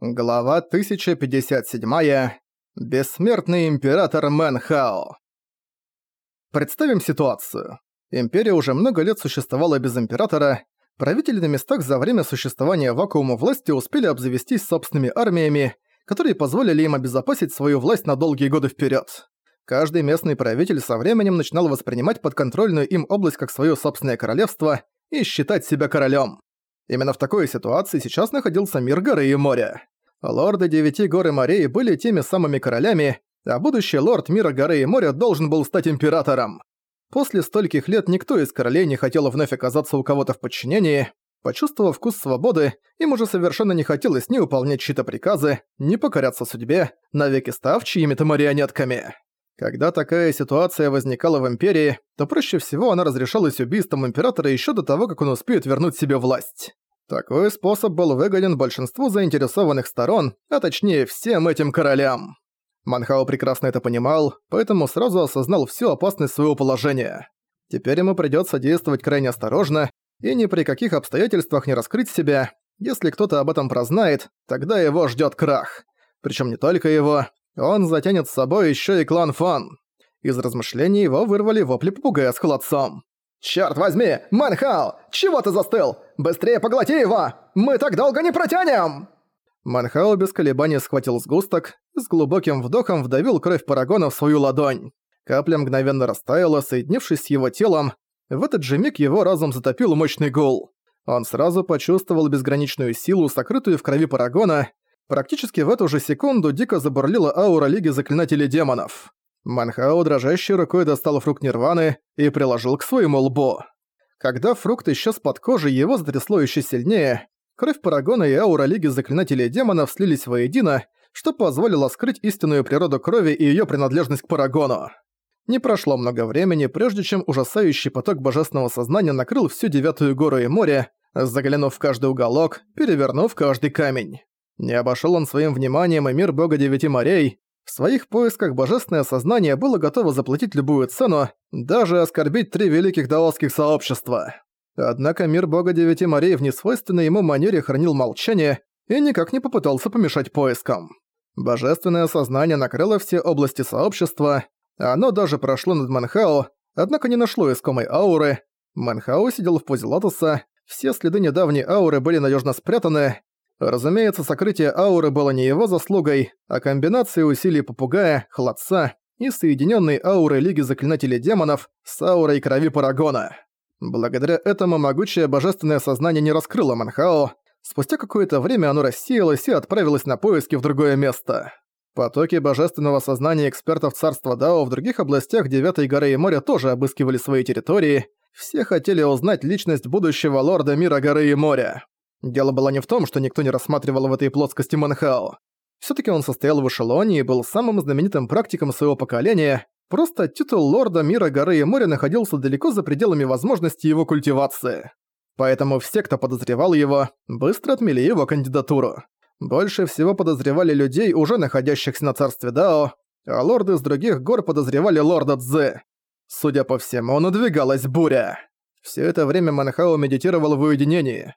Глава 1057. Бессмертный император Мэнхао. Представим ситуацию. Империя уже много лет существовала без императора. Правители на местах за время существования вакуума власти успели обзавестись собственными армиями, которые позволили им обезопасить свою власть на долгие годы вперед. Каждый местный правитель со временем начинал воспринимать подконтрольную им область как свое собственное королевство и считать себя королем. Именно в такой ситуации сейчас находился мир горы и моря. Лорды Девяти гор и морей были теми самыми королями, а будущий лорд мира горы и моря должен был стать императором. После стольких лет никто из королей не хотел вновь оказаться у кого-то в подчинении. Почувствовав вкус свободы, им уже совершенно не хотелось ни выполнять чьи-то приказы, ни покоряться судьбе, навеки став чьими-то марионетками. Когда такая ситуация возникала в Империи, то проще всего она разрешалась убийством Императора еще до того, как он успеет вернуть себе власть. Такой способ был выгоден большинству заинтересованных сторон, а точнее всем этим королям. Манхао прекрасно это понимал, поэтому сразу осознал всю опасность своего положения. Теперь ему придётся действовать крайне осторожно и ни при каких обстоятельствах не раскрыть себя. Если кто-то об этом прознает, тогда его ждёт крах. Причём не только его, он затянет с собой еще и клан Фан. Из размышлений его вырвали вопли попугая с холодцом. «Чёрт возьми! Манхао! Чего ты застыл? Быстрее поглоти его! Мы так долго не протянем!» Манхао без колебаний схватил сгусток, с глубоким вдохом вдавил кровь Парагона в свою ладонь. Капля мгновенно растаяла, соединившись с его телом. В этот же миг его разум затопил мощный гул. Он сразу почувствовал безграничную силу, сокрытую в крови Парагона, Практически в эту же секунду дико забурлила аура Лиги Заклинателей Демонов. Манхао дрожащей рукой достал фрукт Нирваны и приложил к своему лбу. Когда фрукт исчез под кожей, его затрясло еще сильнее. Кровь Парагона и аура Лиги Заклинателей Демонов слились воедино, что позволило скрыть истинную природу крови и ее принадлежность к Парагону. Не прошло много времени, прежде чем ужасающий поток божественного сознания накрыл всю Девятую гору и море, заглянув в каждый уголок, перевернув каждый камень. Не обошел он своим вниманием и мир бога девяти морей. В своих поисках божественное сознание было готово заплатить любую цену, даже оскорбить три великих даосских сообщества. Однако мир бога девяти морей в несвойственной ему манере хранил молчание и никак не попытался помешать поискам. Божественное сознание накрыло все области сообщества, оно даже прошло над Манхао, однако не нашло искомой ауры. Манхао сидел в позе лотоса, все следы недавней ауры были надежно спрятаны, Разумеется, сокрытие ауры было не его заслугой, а комбинацией усилий попугая, хладца и соединенной ауры Лиги Заклинателей Демонов с аурой крови Парагона. Благодаря этому могучее божественное сознание не раскрыло Манхао, спустя какое-то время оно рассеялось и отправилось на поиски в другое место. Потоки божественного сознания экспертов царства Дао в других областях Девятой горы и моря тоже обыскивали свои территории, все хотели узнать личность будущего лорда мира горы и моря. Дело было не в том, что никто не рассматривал в этой плоскости Манхао. Всё-таки он состоял в эшелоне и был самым знаменитым практиком своего поколения, просто титул лорда мира горы и моря находился далеко за пределами возможностей его культивации. Поэтому все, кто подозревал его, быстро отмели его кандидатуру. Больше всего подозревали людей, уже находящихся на царстве Дао, а лорды с других гор подозревали лорда Цзэ. Судя по всему, надвигалась буря. Все это время Манхао медитировал в уединении.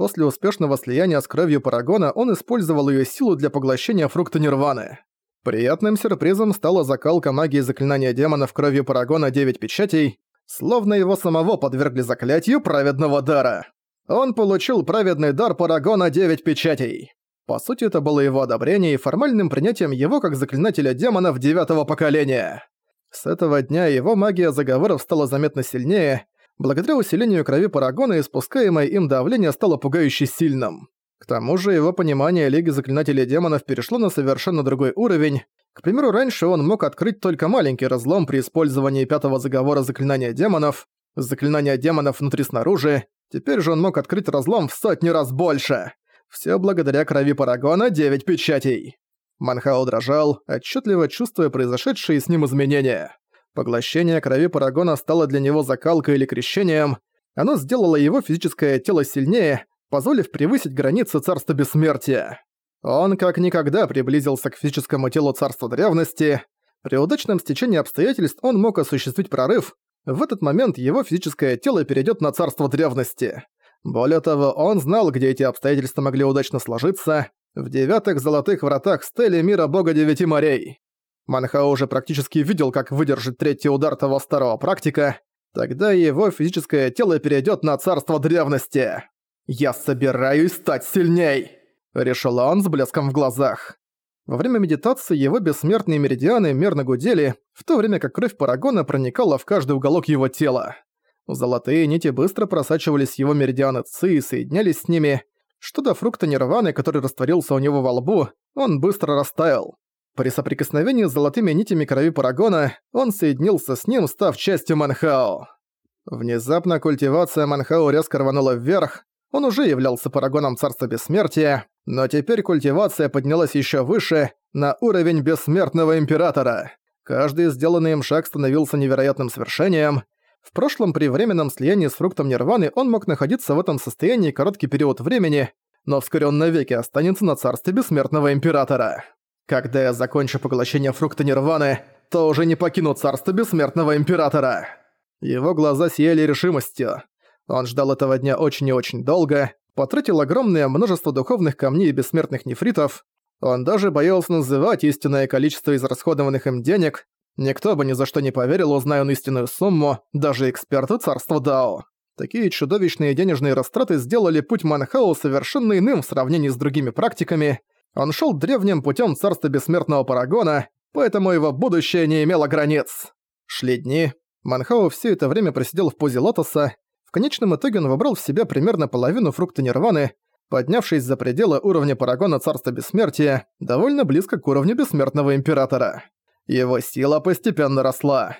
После успешного слияния с кровью Парагона он использовал её силу для поглощения фрукта Нирваны. Приятным сюрпризом стала закалка магии заклинания демонов кровью Парагона 9 печатей, словно его самого подвергли заклятию праведного дара. Он получил праведный дар Парагона 9 печатей. По сути, это было его одобрение и формальным принятием его как заклинателя демонов девятого поколения. С этого дня его магия заговоров стала заметно сильнее, Благодаря усилению крови Парагона испускаемое им давление стало пугающе сильным. К тому же его понимание Лиги Заклинателей Демонов перешло на совершенно другой уровень. К примеру, раньше он мог открыть только маленький разлом при использовании пятого заговора Заклинания Демонов, Заклинания Демонов внутри-снаружи, теперь же он мог открыть разлом в сотни раз больше. Все благодаря крови Парагона девять печатей. Манхао дрожал, отчетливо чувствуя произошедшие с ним изменения. Поглощение крови Парагона стало для него закалкой или крещением, оно сделало его физическое тело сильнее, позволив превысить границы Царства Бессмертия. Он как никогда приблизился к физическому телу Царства Древности. При удачном стечении обстоятельств он мог осуществить прорыв. В этот момент его физическое тело перейдет на Царство Древности. Более того, он знал, где эти обстоятельства могли удачно сложиться. в девятых золотых вратах стели мира бога девяти морей. Манхао уже практически видел, как выдержит третий удар того старого практика, тогда его физическое тело перейдет на царство древности. «Я собираюсь стать сильней!» – решил он с блеском в глазах. Во время медитации его бессмертные меридианы мерно гудели, в то время как кровь Парагона проникала в каждый уголок его тела. Золотые нити быстро просачивались его меридианы Ци и соединялись с ними. Что до фрукта Нирваны, который растворился у него во лбу, он быстро растаял. При соприкосновении с золотыми нитями крови Парагона он соединился с ним, став частью Манхао. Внезапно культивация Манхао резко рванула вверх, он уже являлся Парагоном Царства Бессмертия, но теперь культивация поднялась еще выше, на уровень Бессмертного Императора. Каждый сделанный им шаг становился невероятным свершением. В прошлом при временном слиянии с фруктом Нирваны он мог находиться в этом состоянии короткий период времени, но вскоре он навеки останется на царстве Бессмертного Императора. Когда я закончу поглощение фрукта Нирваны, то уже не покину царство Бессмертного Императора. Его глаза сияли решимостью. Он ждал этого дня очень и очень долго, потратил огромное множество духовных камней и бессмертных нефритов. Он даже боялся называть истинное количество израсходованных им денег. Никто бы ни за что не поверил, узная он истинную сумму, даже эксперты царства Дао. Такие чудовищные денежные растраты сделали путь Манхау совершенно иным в сравнении с другими практиками. Он шел древним путем царства бессмертного Парагона, поэтому его будущее не имело границ. Шли дни. Манхау все это время просидел в позе лотоса, в конечном итоге он вобрал в себя примерно половину фрукта нирваны, поднявшись за пределы уровня Парагона Царства Бессмертия, довольно близко к уровню Бессмертного Императора. Его сила постепенно росла.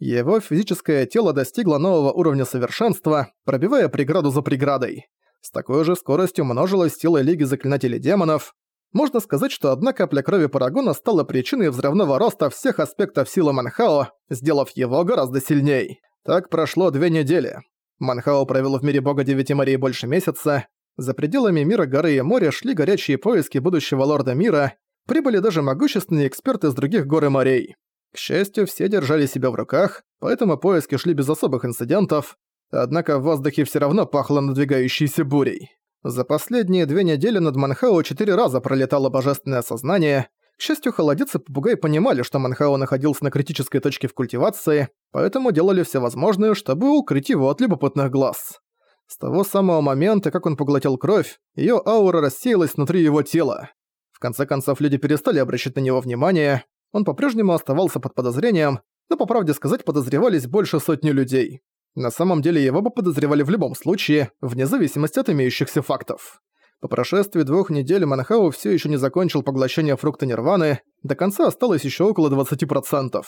Его физическое тело достигло нового уровня совершенства, пробивая преграду за преградой. С такой же скоростью множилась сила Лиги Заклинателей Демонов. Можно сказать, что одна капля крови Парагона стала причиной взрывного роста всех аспектов силы Манхао, сделав его гораздо сильней. Так прошло две недели. Манхао провел в мире бога Девяти морей больше месяца. За пределами мира горы и моря шли горячие поиски будущего лорда мира, прибыли даже могущественные эксперты из других гор и морей. К счастью, все держали себя в руках, поэтому поиски шли без особых инцидентов, однако в воздухе все равно пахло надвигающейся бурей. За последние две недели над Манхао четыре раза пролетало божественное сознание, к счастью, холодец и попугай понимали, что Манхао находился на критической точке в культивации, поэтому делали все возможное, чтобы укрыть его от любопытных глаз. С того самого момента, как он поглотил кровь, её аура рассеялась внутри его тела. В конце концов, люди перестали обращать на него внимание, он по-прежнему оставался под подозрением, но, по правде сказать, подозревались больше сотни людей. На самом деле его бы подозревали в любом случае, вне зависимости от имеющихся фактов. По прошествии двух недель Манхау все еще не закончил поглощение фрукта Нирваны, до конца осталось еще около 20%.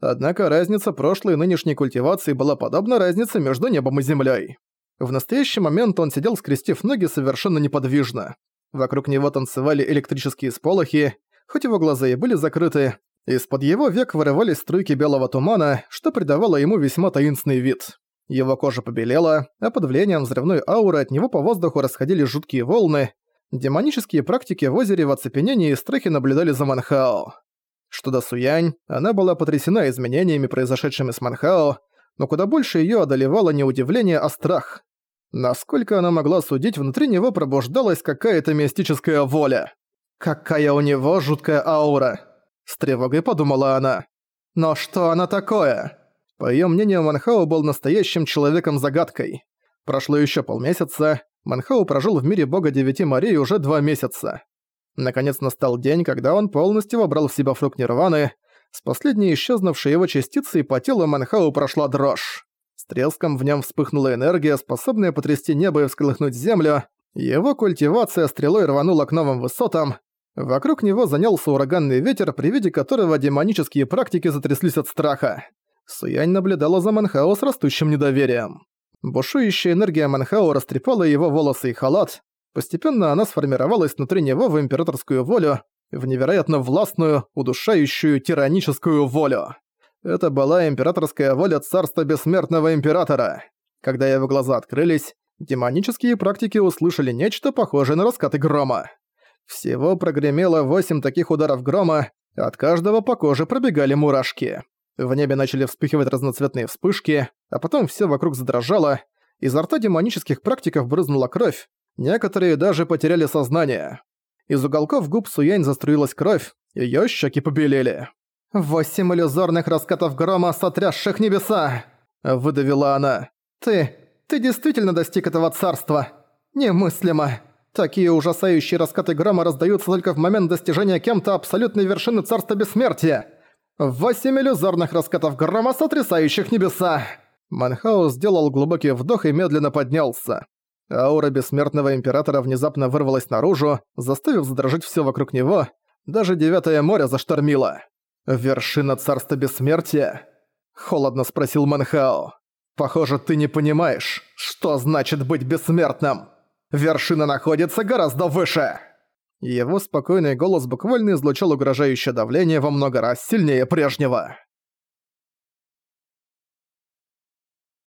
Однако разница прошлой и нынешней культивации была подобна разнице между небом и землей. В настоящий момент он сидел скрестив ноги совершенно неподвижно. Вокруг него танцевали электрические сполохи, хоть его глаза и были закрыты, из-под его век вырывались струйки белого тумана, что придавало ему весьма таинственный вид. Его кожа побелела, а под влиянием взрывной ауры от него по воздуху расходились жуткие волны. Демонические практики в озере в оцепенении и страхе наблюдали за Манхао. Что до Суянь, она была потрясена изменениями, произошедшими с Манхао, но куда больше её одолевало не удивление, а страх. Насколько она могла судить, внутри него пробуждалась какая-то мистическая воля. «Какая у него жуткая аура!» С тревогой подумала она. «Но что она такое?» По её мнению, Манхау был настоящим человеком-загадкой. Прошло ещё полмесяца, Манхау прожил в мире бога Девяти морей уже два месяца. Наконец настал день, когда он полностью вобрал в себя фрукт Нирваны, с последней исчезнувшей его частицей по телу Манхау прошла дрожь. С треском в нем вспыхнула энергия, способная потрясти небо и всколыхнуть землю. Его культивация стрелой рванула к новым высотам. Вокруг него занялся ураганный ветер, при виде которого демонические практики затряслись от страха. Суянь наблюдала за Манхао с растущим недоверием. Бушующая энергия Манхао растрепала его волосы и халат. Постепенно она сформировалась внутри него в императорскую волю, в невероятно властную, удушающую, тираническую волю. Это была императорская воля царства бессмертного императора. Когда его глаза открылись, демонические практики услышали нечто похожее на раскаты грома. Всего прогремело восемь таких ударов грома, от каждого по коже пробегали мурашки. В небе начали вспыхивать разноцветные вспышки, а потом все вокруг задрожало, изо рта демонических практиков брызнула кровь, некоторые даже потеряли сознание. Из уголков губ Суянь заструилась кровь, её щеки побелели. «Восемь иллюзорных раскатов грома, сотрясших небеса!» – выдавила она. «Ты... ты действительно достиг этого царства! Немыслимо! Такие ужасающие раскаты грома раздаются только в момент достижения кем-то абсолютной вершины царства бессмертия! Восемь иллюзорных раскатов грома, сотрясающих небеса!» Манхаус сделал глубокий вдох и медленно поднялся. Аура бессмертного императора внезапно вырвалась наружу, заставив задрожать все вокруг него, даже Девятое море заштормило. «Вершина царства бессмертия?» – холодно спросил Манхао. «Похоже, ты не понимаешь, что значит быть бессмертным. Вершина находится гораздо выше!» Его спокойный голос буквально излучал угрожающее давление во много раз сильнее прежнего.